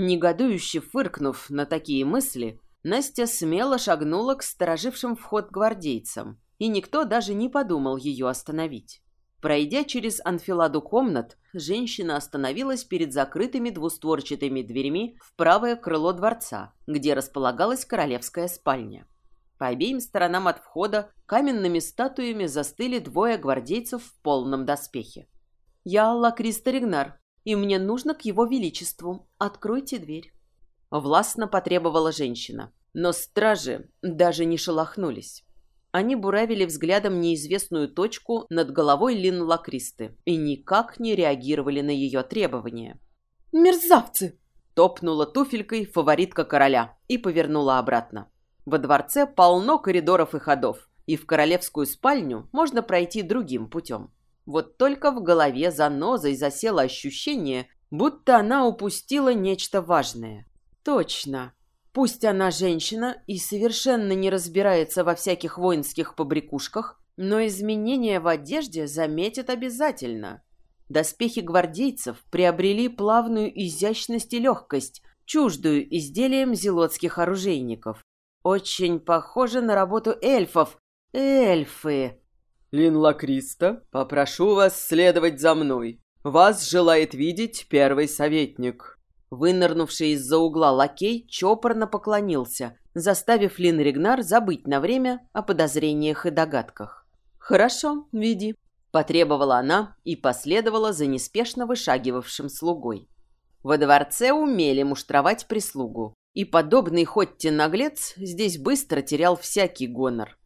Негодующе фыркнув на такие мысли, Настя смело шагнула к сторожившим вход гвардейцам, и никто даже не подумал ее остановить. Пройдя через анфиладу комнат, женщина остановилась перед закрытыми двустворчатыми дверями в правое крыло дворца, где располагалась королевская спальня. По обеим сторонам от входа каменными статуями застыли двое гвардейцев в полном доспехе. «Я Алла Криста Ригнар, и мне нужно к его величеству. Откройте дверь». Властно потребовала женщина, но стражи даже не шелохнулись. Они буравили взглядом неизвестную точку над головой Лин Лакристы и никак не реагировали на ее требования. «Мерзавцы!» – топнула туфелькой фаворитка короля и повернула обратно. Во дворце полно коридоров и ходов, и в королевскую спальню можно пройти другим путем. Вот только в голове занозой засело ощущение, будто она упустила нечто важное. Точно, Пусть она женщина и совершенно не разбирается во всяких воинских побрякушках, но изменения в одежде заметит обязательно. Доспехи гвардейцев приобрели плавную изящность и легкость, чуждую изделиям зелотских оружейников. Очень похоже на работу эльфов. Эльфы. Линла Криста, попрошу вас следовать за мной. Вас желает видеть первый советник. Вынырнувший из-за угла лакей чопорно поклонился, заставив Лин Ригнар забыть на время о подозрениях и догадках. «Хорошо, веди», — потребовала она и последовала за неспешно вышагивавшим слугой. Во дворце умели муштровать прислугу, и подобный Хотти наглец здесь быстро терял всякий гонор.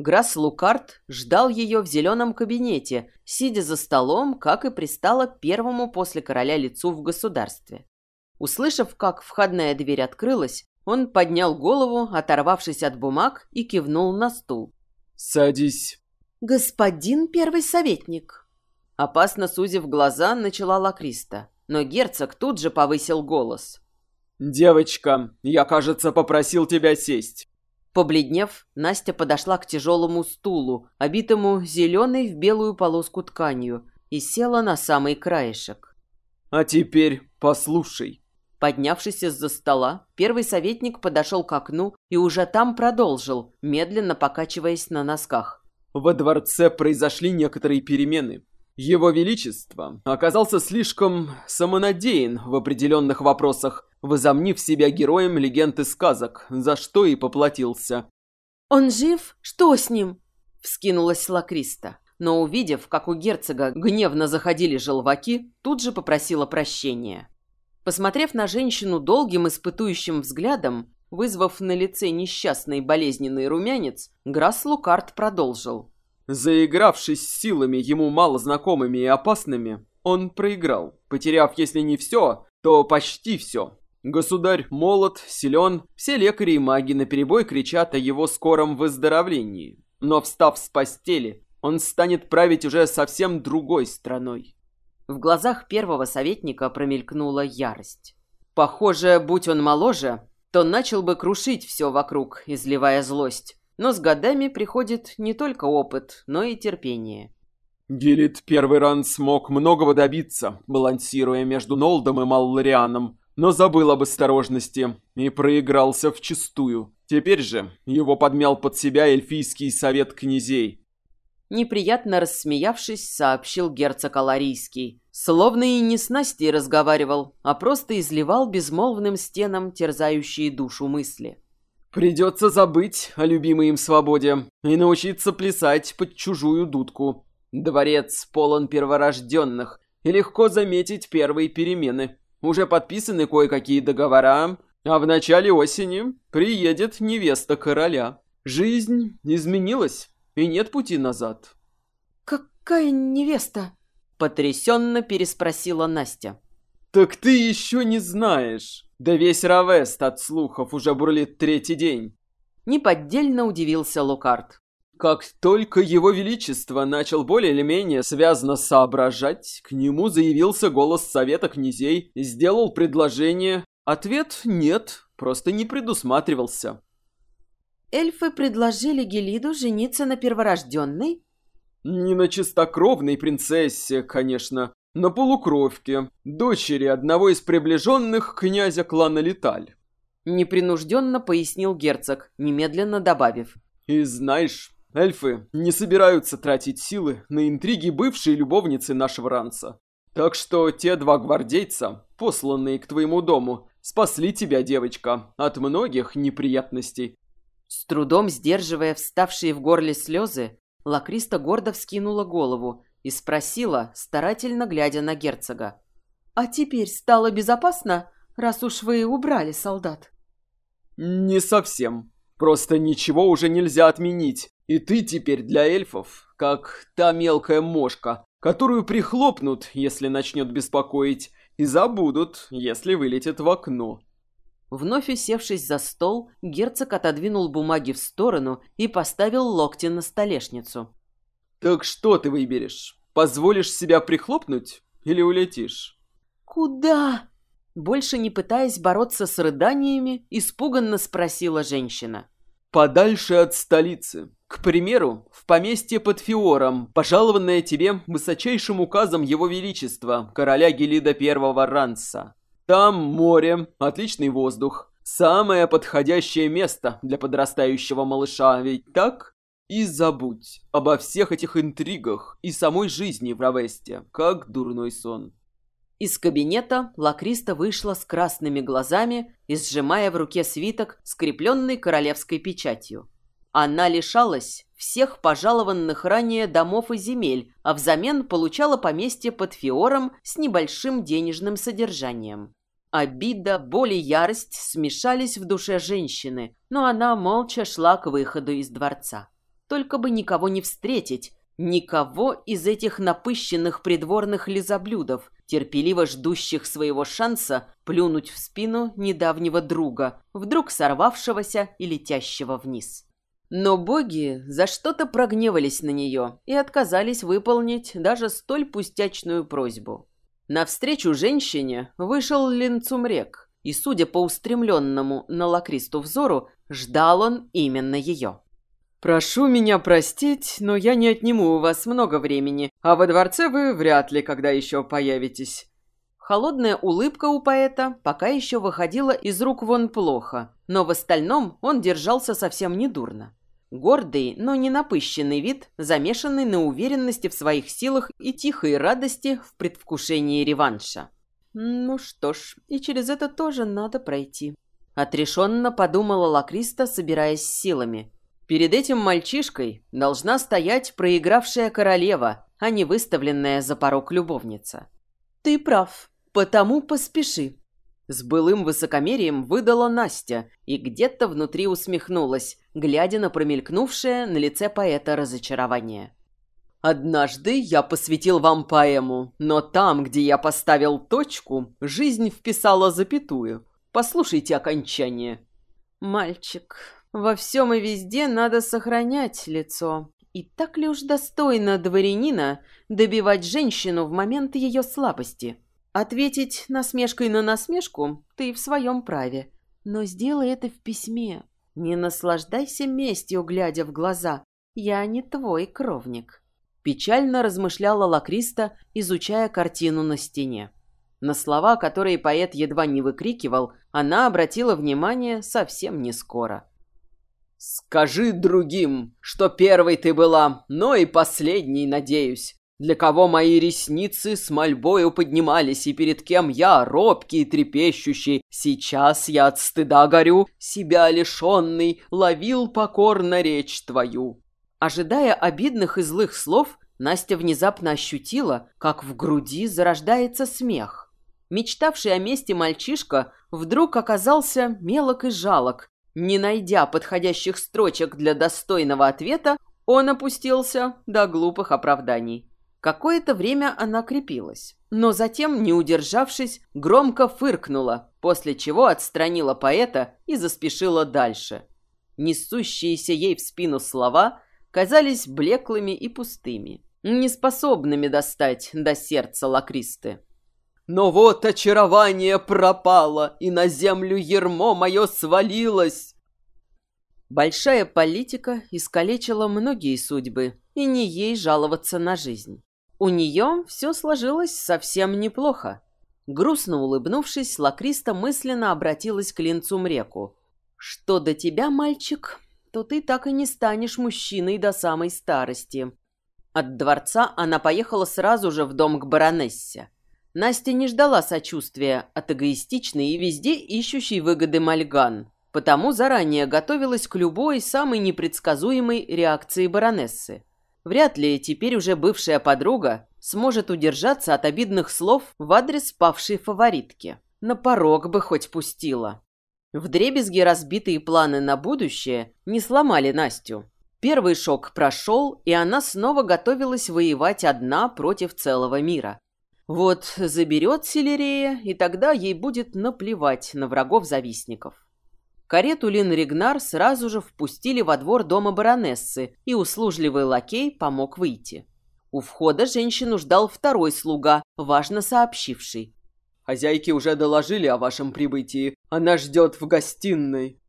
Грасс Лукарт ждал ее в зеленом кабинете, сидя за столом, как и пристало первому после короля лицу в государстве. Услышав, как входная дверь открылась, он поднял голову, оторвавшись от бумаг, и кивнул на стул. «Садись». «Господин первый советник». Опасно сузив глаза, начала Лакриста, но герцог тут же повысил голос. «Девочка, я, кажется, попросил тебя сесть». Побледнев, Настя подошла к тяжелому стулу, обитому зеленой в белую полоску тканью, и села на самый краешек. «А теперь послушай». Поднявшись из-за стола, первый советник подошел к окну и уже там продолжил, медленно покачиваясь на носках. «Во дворце произошли некоторые перемены. Его Величество оказался слишком самонадеян в определенных вопросах, возомнив себя героем легенд и сказок, за что и поплатился». «Он жив? Что с ним?» — вскинулась Лакриста но, увидев, как у герцога гневно заходили желваки, тут же попросила прощения. Посмотрев на женщину долгим испытующим взглядом, вызвав на лице несчастный болезненный румянец, Грасс Лукард продолжил. Заигравшись силами ему мало знакомыми и опасными, он проиграл, потеряв, если не все, то почти все. Государь молод, силен, все лекари и маги наперебой кричат о его скором выздоровлении. Но встав с постели, он станет править уже совсем другой страной. В глазах первого советника промелькнула ярость. Похоже, будь он моложе, то начал бы крушить все вокруг, изливая злость. Но с годами приходит не только опыт, но и терпение. Гелит первый ран смог многого добиться, балансируя между Нолдом и Малларианом, но забыл об осторожности и проигрался вчистую. Теперь же его подмял под себя эльфийский совет князей, Неприятно рассмеявшись, сообщил герцог Аларийский. Словно и не с Настей разговаривал, а просто изливал безмолвным стенам терзающие душу мысли. «Придется забыть о любимой им свободе и научиться плясать под чужую дудку. Дворец полон перворожденных, и легко заметить первые перемены. Уже подписаны кое-какие договора, а в начале осени приедет невеста короля. Жизнь изменилась» и нет пути назад. «Какая невеста?» — потрясенно переспросила Настя. «Так ты еще не знаешь. Да весь Равест от слухов уже бурлит третий день». Неподдельно удивился Лукард. Как только его величество начал более или менее связно соображать, к нему заявился голос совета князей, сделал предложение. Ответ «нет», просто не предусматривался. Эльфы предложили Гелиду жениться на перворожденной? Не на чистокровной принцессе, конечно, на полукровке, дочери одного из приближенных князя клана Леталь. Непринужденно пояснил герцог, немедленно добавив. И знаешь, эльфы не собираются тратить силы на интриги бывшей любовницы нашего ранца. Так что те два гвардейца, посланные к твоему дому, спасли тебя, девочка, от многих неприятностей. С трудом сдерживая вставшие в горле слезы, Лакриста гордо вскинула голову и спросила, старательно глядя на герцога. «А теперь стало безопасно, раз уж вы убрали солдат?» «Не совсем. Просто ничего уже нельзя отменить. И ты теперь для эльфов, как та мелкая мошка, которую прихлопнут, если начнет беспокоить, и забудут, если вылетит в окно». Вновь усевшись за стол, герцог отодвинул бумаги в сторону и поставил локти на столешницу. «Так что ты выберешь? Позволишь себя прихлопнуть или улетишь?» «Куда?» Больше не пытаясь бороться с рыданиями, испуганно спросила женщина. «Подальше от столицы. К примеру, в поместье под Фиором, пожалованное тебе высочайшим указом его величества, короля Гелида Первого Ранса. Там море, отличный воздух, самое подходящее место для подрастающего малыша, ведь так? И забудь обо всех этих интригах и самой жизни в Равесте, как дурной сон. Из кабинета Лакриста вышла с красными глазами и сжимая в руке свиток, скрепленный королевской печатью. Она лишалась всех пожалованных ранее домов и земель, а взамен получала поместье под Фиором с небольшим денежным содержанием. Обида, боль и ярость смешались в душе женщины, но она молча шла к выходу из дворца. Только бы никого не встретить, никого из этих напыщенных придворных лизоблюдов, терпеливо ждущих своего шанса плюнуть в спину недавнего друга, вдруг сорвавшегося и летящего вниз. Но боги за что-то прогневались на нее и отказались выполнить даже столь пустячную просьбу. Навстречу женщине вышел Линцумрек, и, судя по устремленному на лакристу взору, ждал он именно ее. «Прошу меня простить, но я не отниму у вас много времени, а во дворце вы вряд ли когда еще появитесь». Холодная улыбка у поэта пока еще выходила из рук вон плохо, но в остальном он держался совсем недурно. Гордый, но не напыщенный вид, замешанный на уверенности в своих силах и тихой радости в предвкушении реванша. Ну что ж, и через это тоже надо пройти. Отрешенно подумала Лакриста, собираясь силами. Перед этим мальчишкой должна стоять проигравшая королева, а не выставленная за порог любовница. Ты прав, потому поспеши. С былым высокомерием выдала Настя и где-то внутри усмехнулась, глядя на промелькнувшее на лице поэта разочарование. «Однажды я посвятил вам поэму, но там, где я поставил точку, жизнь вписала запятую. Послушайте окончание». «Мальчик, во всем и везде надо сохранять лицо. И так ли уж достойно дворянина добивать женщину в момент ее слабости?» Ответить насмешкой на насмешку ты в своем праве. Но сделай это в письме. Не наслаждайся местью, глядя в глаза. Я не твой кровник. Печально размышляла Лакриста, изучая картину на стене. На слова, которые поэт едва не выкрикивал, она обратила внимание совсем не скоро. «Скажи другим, что первой ты была, но и последней, надеюсь для кого мои ресницы с мольбою поднимались, и перед кем я, робкий и трепещущий, сейчас я от стыда горю, себя лишенный, ловил покорно речь твою». Ожидая обидных и злых слов, Настя внезапно ощутила, как в груди зарождается смех. Мечтавший о месте мальчишка вдруг оказался мелок и жалок. Не найдя подходящих строчек для достойного ответа, он опустился до глупых оправданий. Какое-то время она крепилась, но затем, не удержавшись, громко фыркнула, после чего отстранила поэта и заспешила дальше. Несущиеся ей в спину слова казались блеклыми и пустыми, неспособными достать до сердца лакристы. «Но вот очарование пропало, и на землю ермо мое свалилось!» Большая политика искалечила многие судьбы, и не ей жаловаться на жизнь. У нее все сложилось совсем неплохо. Грустно улыбнувшись, Лакриста мысленно обратилась к Линцу Мреку. «Что до тебя, мальчик, то ты так и не станешь мужчиной до самой старости». От дворца она поехала сразу же в дом к баронессе. Настя не ждала сочувствия от эгоистичной и везде ищущей выгоды Мальган, потому заранее готовилась к любой самой непредсказуемой реакции баронессы. Вряд ли теперь уже бывшая подруга сможет удержаться от обидных слов в адрес павшей фаворитки. На порог бы хоть пустила. Вдребезги разбитые планы на будущее не сломали Настю. Первый шок прошел, и она снова готовилась воевать одна против целого мира. Вот заберет Селерея, и тогда ей будет наплевать на врагов-завистников. Карету Лин Ригнар сразу же впустили во двор дома баронессы, и услужливый лакей помог выйти. У входа женщину ждал второй слуга, важно сообщивший. «Хозяйки уже доложили о вашем прибытии. Она ждет в гостиной».